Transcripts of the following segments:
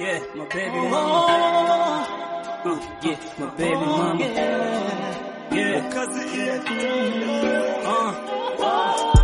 Yeah, my baby mama. Uh, yeah, my baby mama. Yeah. Uh.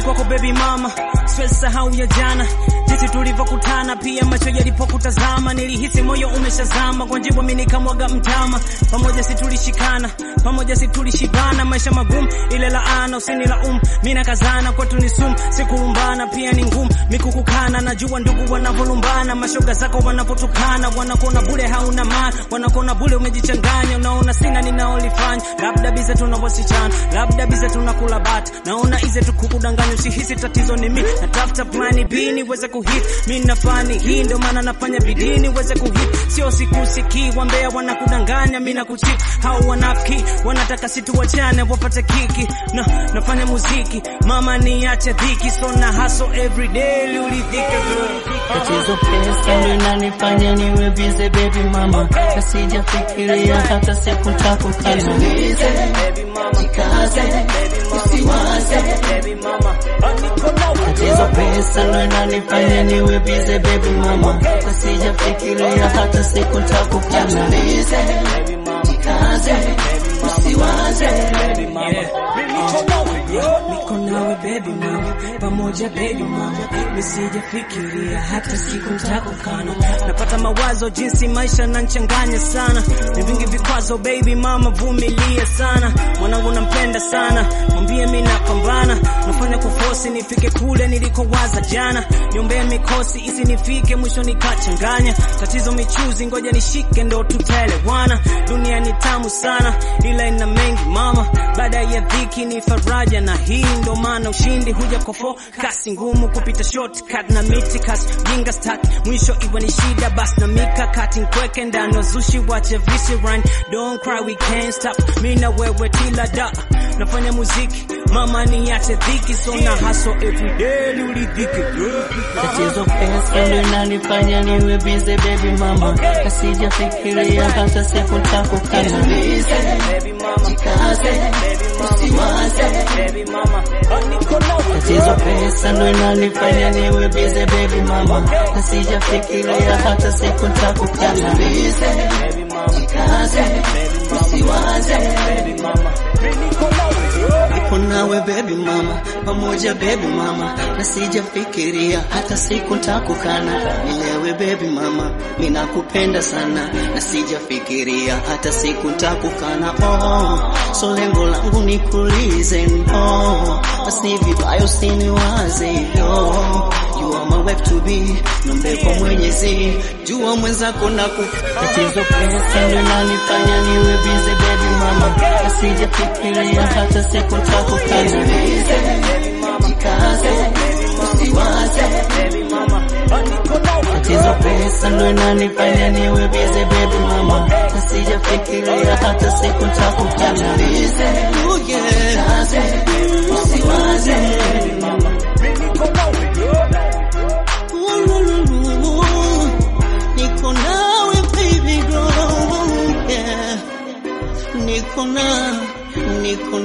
Mimi kwako baby mama, siwezi sahau ya jana. Jinsi tulivyokutana, pia macho yalipokutazama, nilihisi moyo umeshazama. Kwa jibu mimi nikamwaga mtama, pamoja si tulishikana, pamoja si tulishibana, maisha magumu, ile laana usinilaumu, mimi nakazana, kwetu ni sumu, sikuumbana, pia ni ngumu. Mikukukana, najua ndugu wanavolumbana, mashoga zako wanapotukana, wanakuona bure hauna maana, wanakuona bure umejichanganya, unaona sina ninaolifanya, labda bize tuna wasichana, labda bize tunakula bata, naona ize tukukudanganya, usihisi tatizo ni mimi, natafuta plani B niweze kuhit, mimi nafani hii, ndio maana nafanya bidii niweze kuhit, sio sikusiki. wambea wanakudanganya, mimi nakuchit, hao wanafiki wanataka situwachane wapate kiki, na nafanya muziki, mama niache dhiki, so na hustle every day, liulidhike Tatizo pesa ndio inanifanya niwe busy baby mama, nasijafikiria hata siku mama, Jikaze, usiwaze. Pesa ndo inanifanya niwe bize baby mama, nasijafikiria hata siku mama, Jikaze, usiwaze. baby mama, niko nawe baby mama, pamoja baby mama, nisijafikiria hata siku nitakukana. Napata mawazo jinsi maisha nanchanganya sana, ni vingi vikwazo baby mama, vumilia sana. Mwanangu nampenda sana, mwambie mimi napambana, nafanya kufosi nifike kule nilikowaza jana, niombee mikosi isinifike mwisho nikachanganya. Tatizo michuzi, ngoja nishike ndo tutaelewana. Dunia ni tamu sana, ila ina mengi mama, baada ya dhiki ni faraja, na hii ndo maana ushindi huja kwa kasi ngumu kupita shortcut na miti kasi jinga stack mwisho iwe ni shida. Basi na mikakati nkweke ndani wazushi wache visi run. Don't cry we can't stop. Mi na wewe tila da. Nafanya muziki. Mama niache dhiki. So na hustle every day liulidhike Tatizo pesa ndo inanifanya niwe busy baby mama, nasijafikiria hata siku takukana. Tatizo pesa ndo inanifanya niwe bize baby mama, nasijafikiria hata siku takukana. Baby mama, pamoja baby mama, na sijafikiria hata siku nitakukana. Nilewe baby mama, ninakupenda sana, na sijafikiria hata siku nitakukana. Oh, so lengo langu nikulize, oh, basi vibaya usiniwaze, are my wife to be, nombe kwa Mwenyezi, jua mwenzako na Tatizo pesa ndo nanifanya niwe busy baby mama, na sijafikiria hata siku pesa ndo inanifanya niwe bize baby mama, nasijafikiria hata siku takukana. Oh usiwaze. niko nawe Niko na, niko